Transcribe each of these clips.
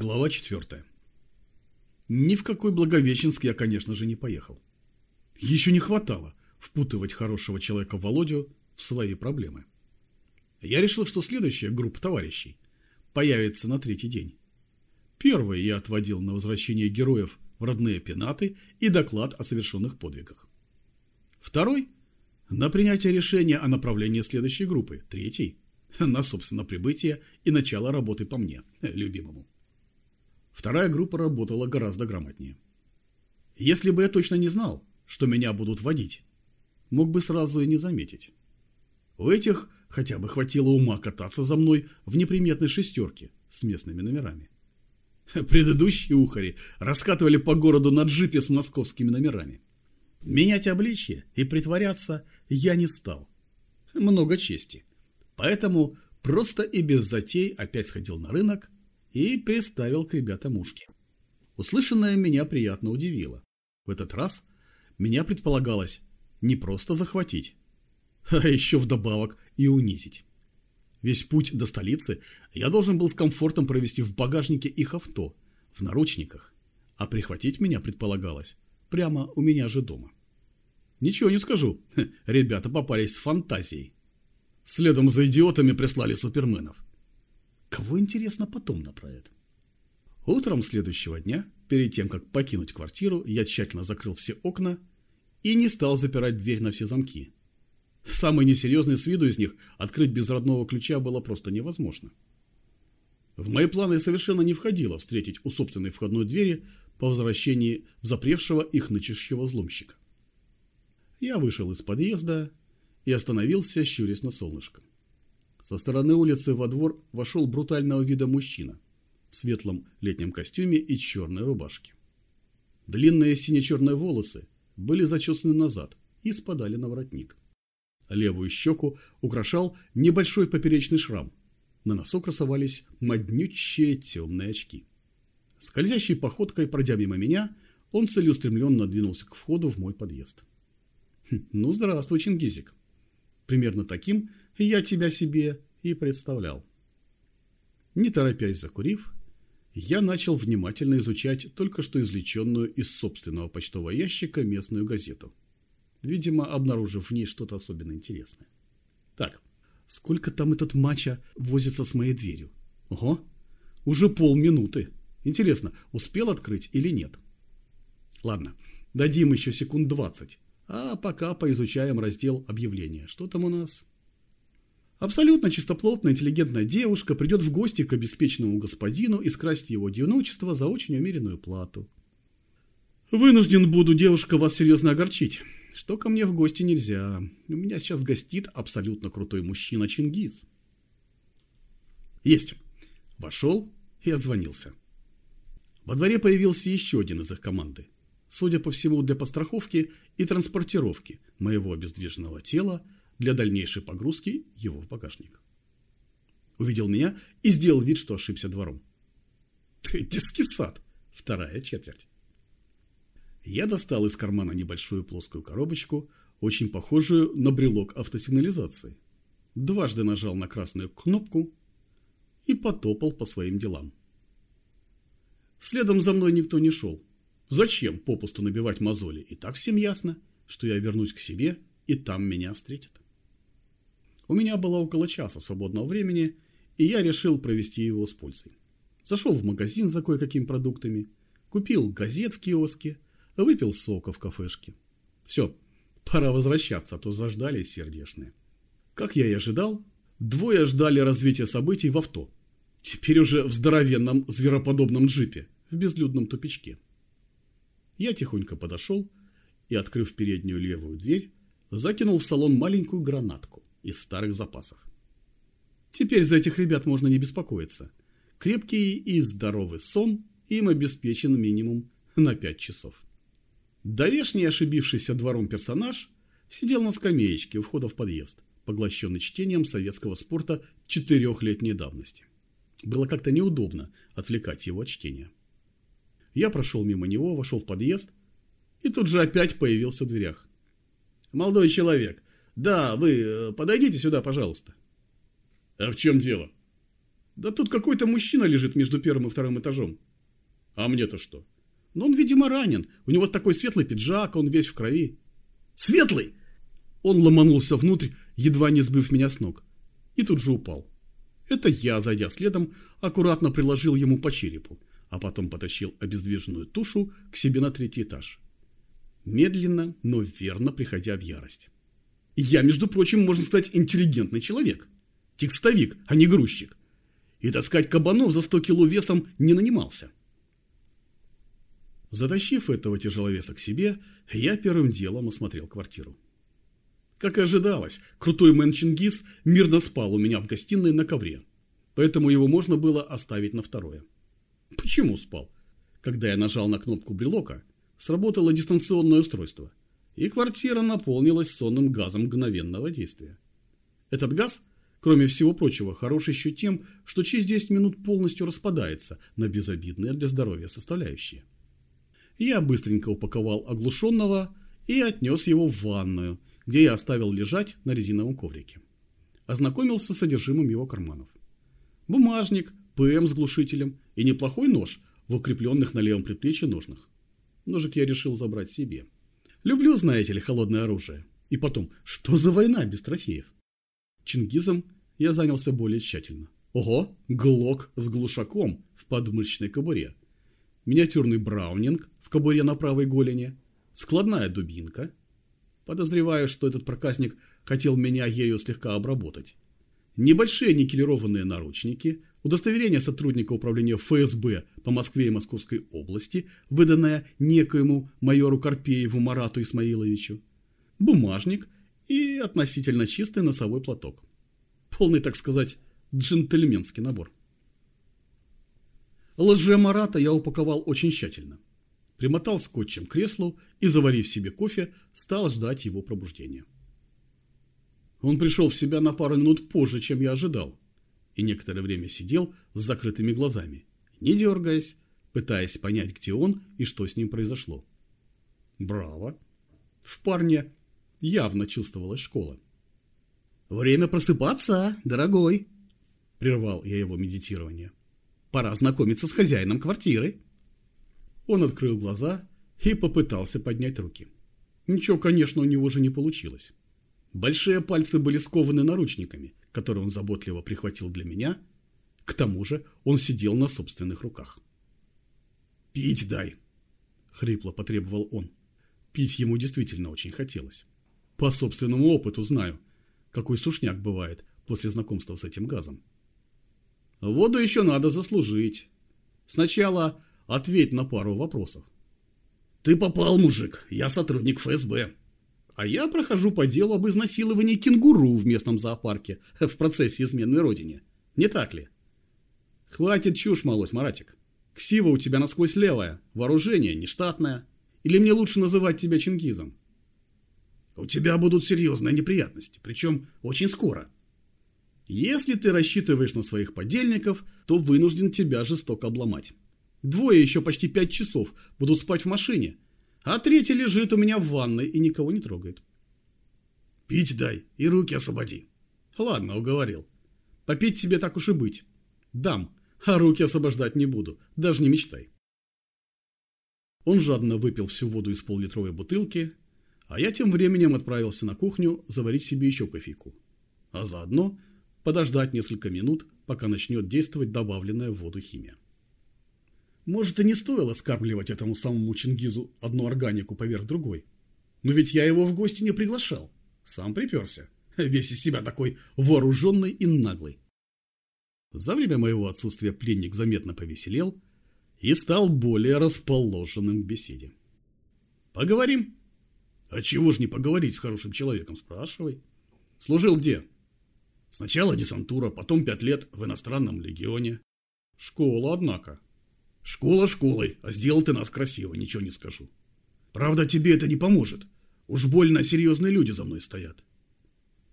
Глава 4. Ни в какой Благовещенск я, конечно же, не поехал. Еще не хватало впутывать хорошего человека Володю в свои проблемы. Я решил, что следующая группа товарищей появится на третий день. Первый я отводил на возвращение героев в родные пенаты и доклад о совершенных подвигах. Второй – на принятие решения о направлении следующей группы. Третий – на, собственно, прибытие и начало работы по мне, любимому. Вторая группа работала гораздо грамотнее. Если бы я точно не знал, что меня будут водить, мог бы сразу и не заметить. У этих хотя бы хватило ума кататься за мной в неприметной шестерке с местными номерами. Предыдущие ухари раскатывали по городу на джипе с московскими номерами. Менять обличье и притворяться я не стал. Много чести. Поэтому просто и без затей опять сходил на рынок и приставил к ребятам ушки. Услышанное меня приятно удивило. В этот раз меня предполагалось не просто захватить, а еще вдобавок и унизить. Весь путь до столицы я должен был с комфортом провести в багажнике их авто, в наручниках, а прихватить меня предполагалось прямо у меня же дома. Ничего не скажу, ребята попались с фантазией. Следом за идиотами прислали суперменов. Кого, интересно, потом направят? Утром следующего дня, перед тем, как покинуть квартиру, я тщательно закрыл все окна и не стал запирать дверь на все замки. Самый несерьезный с виду из них открыть без родного ключа было просто невозможно. В мои планы совершенно не входило встретить у собственной входной двери по возвращении запревшего их нычущего взломщика. Я вышел из подъезда и остановился, щурясь на солнышко. Со стороны улицы во двор вошел брутального вида мужчина в светлом летнем костюме и черной рубашке. Длинные сине-черные волосы были зачесаны назад и спадали на воротник. Левую щеку украшал небольшой поперечный шрам. На носу красовались моднючие темные очки. Скользящей походкой, пройдя мимо меня, он целеустремленно двинулся к входу в мой подъезд. Хм, «Ну, здравствуй, Чингизик!» Примерно таким я тебя себе и представлял. Не торопясь закурив, я начал внимательно изучать только что извлеченную из собственного почтового ящика местную газету, видимо, обнаружив в ней что-то особенно интересное. Так, сколько там этот мача возится с моей дверью? Ого, уже полминуты. Интересно, успел открыть или нет? Ладно, дадим еще секунд двадцать, а пока поизучаем раздел объявления. Что там у нас? Абсолютно чистоплотная, интеллигентная девушка придет в гости к обеспеченному господину и скрасит его одиночество за очень умеренную плату. Вынужден буду, девушка, вас серьезно огорчить. Что ко мне в гости нельзя. У меня сейчас гостит абсолютно крутой мужчина Чингис. Есть. Вошел и отзвонился. Во дворе появился еще один из их команды. Судя по всему, для постраховки и транспортировки моего обездвиженного тела для дальнейшей погрузки его в багажник. Увидел меня и сделал вид, что ошибся двором. Детский сад. Вторая четверть. Я достал из кармана небольшую плоскую коробочку, очень похожую на брелок автосигнализации. Дважды нажал на красную кнопку и потопал по своим делам. Следом за мной никто не шел. Зачем попусту набивать мозоли? И так всем ясно, что я вернусь к себе, и там меня встретят. У меня было около часа свободного времени, и я решил провести его с пользой. Зашел в магазин за кое-какими продуктами, купил газет в киоске, выпил сока в кафешке. Все, пора возвращаться, а то заждались сердешные. Как я и ожидал, двое ждали развития событий в авто. Теперь уже в здоровенном звероподобном джипе, в безлюдном тупичке. Я тихонько подошел и, открыв переднюю левую дверь, закинул в салон маленькую гранатку из старых запасов. Теперь за этих ребят можно не беспокоиться. Крепкий и здоровый сон им обеспечен минимум на 5 часов. Довешний ошибившийся двором персонаж сидел на скамеечке у входа в подъезд, поглощенный чтением советского спорта четырехлетней давности. Было как-то неудобно отвлекать его от чтения. Я прошел мимо него, вошел в подъезд и тут же опять появился в дверях. «Молодой человек, да, вы э, подойдите сюда, пожалуйста. А в чем дело? Да тут какой-то мужчина лежит между первым и вторым этажом. А мне-то что? Ну, он, видимо, ранен. У него такой светлый пиджак, он весь в крови. Светлый! Он ломанулся внутрь, едва не сбив меня с ног. И тут же упал. Это я, зайдя следом, аккуратно приложил ему по черепу, а потом потащил обездвиженную тушу к себе на третий этаж. Медленно, но верно приходя в ярость. Я, между прочим, можно сказать, интеллигентный человек. Текстовик, а не грузчик. И таскать кабанов за 100 кило весом не нанимался. Затащив этого тяжеловеса к себе, я первым делом осмотрел квартиру. Как и ожидалось, крутой мэн Чингис мирно спал у меня в гостиной на ковре, поэтому его можно было оставить на второе. Почему спал? Когда я нажал на кнопку брелока, сработало дистанционное устройство, и квартира наполнилась сонным газом мгновенного действия. Этот газ, кроме всего прочего, хорош еще тем, что через 10 минут полностью распадается на безобидные для здоровья составляющие. Я быстренько упаковал оглушенного и отнес его в ванную, где я оставил лежать на резиновом коврике. Ознакомился с содержимым его карманов. Бумажник, ПМ с глушителем и неплохой нож в укрепленных на левом предплечье ножнах. Ножик я решил забрать себе. Люблю, знаете ли, холодное оружие. И потом, что за война без трофеев? Чингизом я занялся более тщательно. Ого, глок с глушаком в подмышечной кобуре. Миниатюрный браунинг в кобуре на правой голени. Складная дубинка. Подозреваю, что этот проказник хотел меня ею слегка обработать. Небольшие никелированные наручники, удостоверение сотрудника управления ФСБ по Москве и Московской области, выданное некоему майору Карпееву Марату Исмаиловичу, бумажник и относительно чистый носовой платок. Полный, так сказать, джентльменский набор. Лже Марата я упаковал очень тщательно примотал скотчем к креслу и, заварив себе кофе, стал ждать его пробуждения. Он пришел в себя на пару минут позже, чем я ожидал, и некоторое время сидел с закрытыми глазами, не дергаясь, пытаясь понять, где он и что с ним произошло. Браво! В парне явно чувствовалась школа. «Время просыпаться, дорогой!» – прервал я его медитирование. «Пора знакомиться с хозяином квартиры». Он открыл глаза и попытался поднять руки. Ничего, конечно, у него же не получилось. Большие пальцы были скованы наручниками, которые он заботливо прихватил для меня. К тому же он сидел на собственных руках. «Пить дай!» — хрипло потребовал он. Пить ему действительно очень хотелось. По собственному опыту знаю, какой сушняк бывает после знакомства с этим газом. Воду еще надо заслужить. Сначала Ответь на пару вопросов. Ты попал, мужик. Я сотрудник ФСБ. А я прохожу по делу об изнасиловании кенгуру в местном зоопарке в процессе измены родине. Не так ли? Хватит чушь молоть, Маратик. Ксива у тебя насквозь левая, вооружение нештатное. Или мне лучше называть тебя Чингизом? У тебя будут серьезные неприятности, причем очень скоро. Если ты рассчитываешь на своих подельников, то вынужден тебя жестоко обломать. Двое еще почти пять часов будут спать в машине, а третий лежит у меня в ванной и никого не трогает. Пить дай и руки освободи. Ладно, уговорил. Попить тебе так уж и быть. Дам, а руки освобождать не буду, даже не мечтай. Он жадно выпил всю воду из поллитровой бутылки, а я тем временем отправился на кухню заварить себе еще кофейку. А заодно подождать несколько минут, пока начнет действовать добавленная в воду химия. Может, и не стоило скармливать этому самому Чингизу одну органику поверх другой. Но ведь я его в гости не приглашал. Сам приперся. Весь из себя такой вооруженный и наглый. За время моего отсутствия пленник заметно повеселел и стал более расположенным в беседе. «Поговорим?» «А чего ж не поговорить с хорошим человеком? Спрашивай». «Служил где?» «Сначала десантура, потом пять лет в иностранном легионе». «Школа, однако», Школа школой, а сделал ты нас красиво, ничего не скажу. Правда, тебе это не поможет. Уж больно серьезные люди за мной стоят.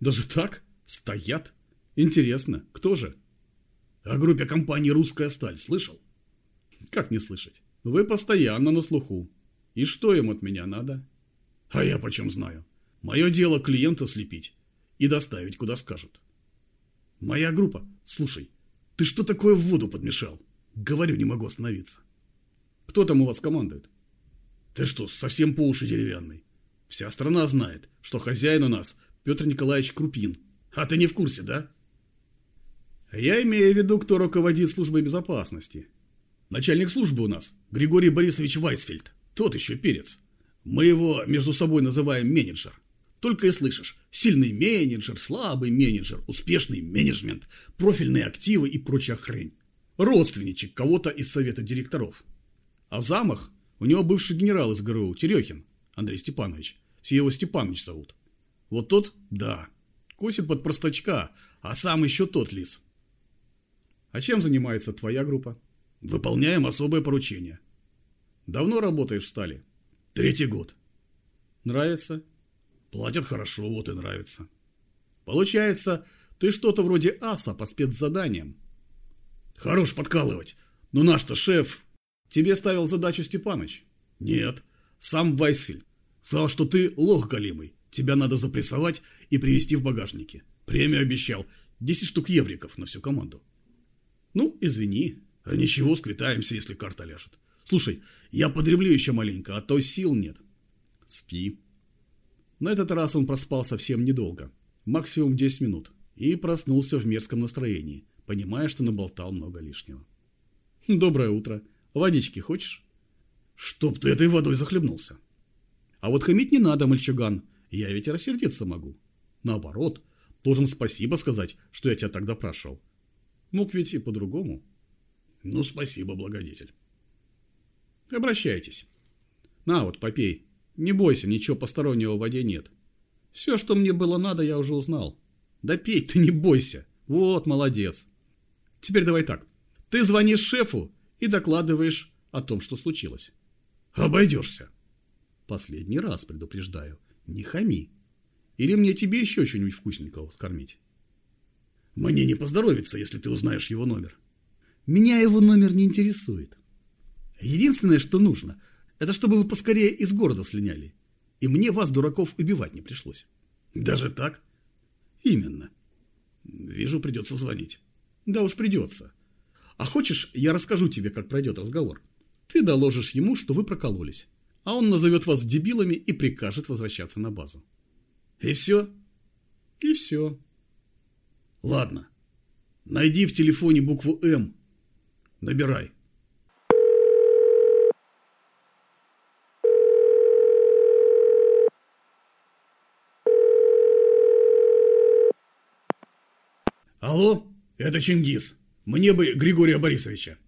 Даже так? Стоят? Интересно, кто же? О группе компании «Русская сталь» слышал? Как не слышать? Вы постоянно на слуху. И что им от меня надо? А я почем знаю? Мое дело клиента слепить и доставить, куда скажут. Моя группа, слушай, Ты что такое в воду подмешал? Говорю, не могу остановиться. Кто там у вас командует? Ты что, совсем по уши деревянный? Вся страна знает, что хозяин у нас Петр Николаевич Крупин. А ты не в курсе, да? Я имею в виду, кто руководит службой безопасности. Начальник службы у нас Григорий Борисович Вайсфельд. Тот еще перец. Мы его между собой называем менеджер. Только и слышишь. Сильный менеджер, слабый менеджер, успешный менеджмент, профильные активы и прочая хрень. Родственничек кого-то из совета директоров. А в замах у него бывший генерал из ГРУ, Терехин, Андрей Степанович. Все его Степанович зовут. Вот тот, да, косит под простачка, а сам еще тот лис. А чем занимается твоя группа? Выполняем особое поручение. Давно работаешь в стали? Третий год. Нравится? Платят хорошо, вот и нравится. Получается, ты что-то вроде аса по спецзаданиям. Хорош подкалывать. Но наш-то шеф... Тебе ставил задачу Степаныч? Нет, сам Вайсфельд. Сказал, что ты лох голимый. Тебя надо запрессовать и привезти в багажнике. Премию обещал. 10 штук евриков на всю команду. Ну, извини. А ничего, сквитаемся, если карта ляжет. Слушай, я подреблю еще маленько, а то сил нет. Спи. На этот раз он проспал совсем недолго. Максимум 10 минут. И проснулся в мерзком настроении, понимая, что наболтал много лишнего. Доброе утро. Водички хочешь? Чтоб ты этой водой захлебнулся. А вот хамить не надо, мальчуган. Я ведь рассердиться могу. Наоборот, должен спасибо сказать, что я тебя тогда прошел. Мог ведь и по-другому. Ну, спасибо, благодетель. Обращайтесь. На вот, попей. Не бойся, ничего постороннего в воде нет. Все, что мне было надо, я уже узнал. Да пей ты, не бойся. Вот, молодец. Теперь давай так. Ты звонишь шефу и докладываешь о том, что случилось. Обойдешься. Последний раз предупреждаю. Не хами. Или мне тебе еще что-нибудь вкусненького скормить? Мне не поздоровится, если ты узнаешь его номер. Меня его номер не интересует. Единственное, что нужно, это чтобы вы поскорее из города слиняли. И мне вас, дураков, убивать не пришлось. Даже так? Именно. Вижу, придется звонить. Да уж придется. А хочешь, я расскажу тебе, как пройдет разговор? Ты доложишь ему, что вы прокололись. А он назовет вас дебилами и прикажет возвращаться на базу. И все? И все. Ладно. Найди в телефоне букву «М». Набирай. Алло, это Чингис. Мне бы Григория Борисовича.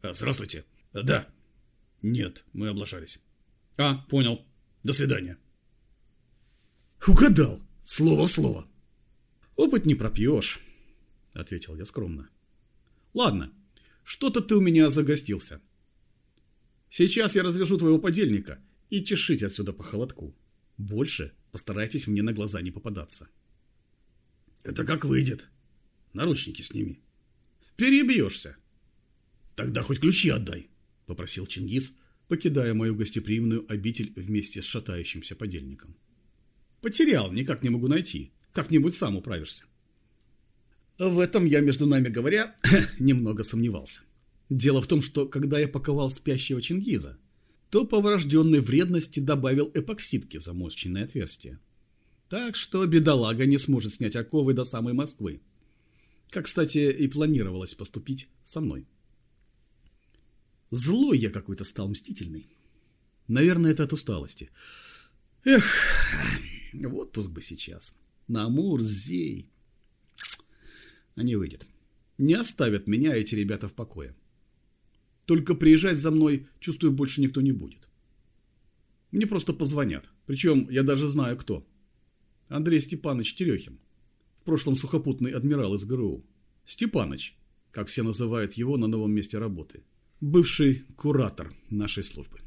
А, здравствуйте. Да. Нет, мы облажались. А, понял. До свидания. Угадал. Слово в слово. Опыт не пропьешь, ответил я скромно. Ладно, что-то ты у меня загостился. Сейчас я развяжу твоего подельника и чешите отсюда по холодку. Больше постарайтесь мне на глаза не попадаться. Это как выйдет. Наручники сними. Перебьешься. Тогда хоть ключи отдай, попросил Чингис, покидая мою гостеприимную обитель вместе с шатающимся подельником. Потерял, никак не могу найти. Как-нибудь сам управишься. В этом я, между нами говоря, немного сомневался. Дело в том, что когда я паковал спящего Чингиза, то по врожденной вредности добавил эпоксидки в замоченное отверстие. Так что бедолага не сможет снять оковы до самой Москвы. Как, кстати, и планировалось поступить со мной. Злой я какой-то стал мстительный. Наверное, это от усталости. Эх, в отпуск бы сейчас на Амур-Зей. А не выйдет. Не оставят меня эти ребята в покое. Только приезжать за мной, чувствую, больше никто не будет. Мне просто позвонят. Причем я даже знаю, кто. Андрей Степанович Терехин. В прошлом сухопутный адмирал из ГРУ. Степаныч, как все называют его на новом месте работы. Бывший куратор нашей службы.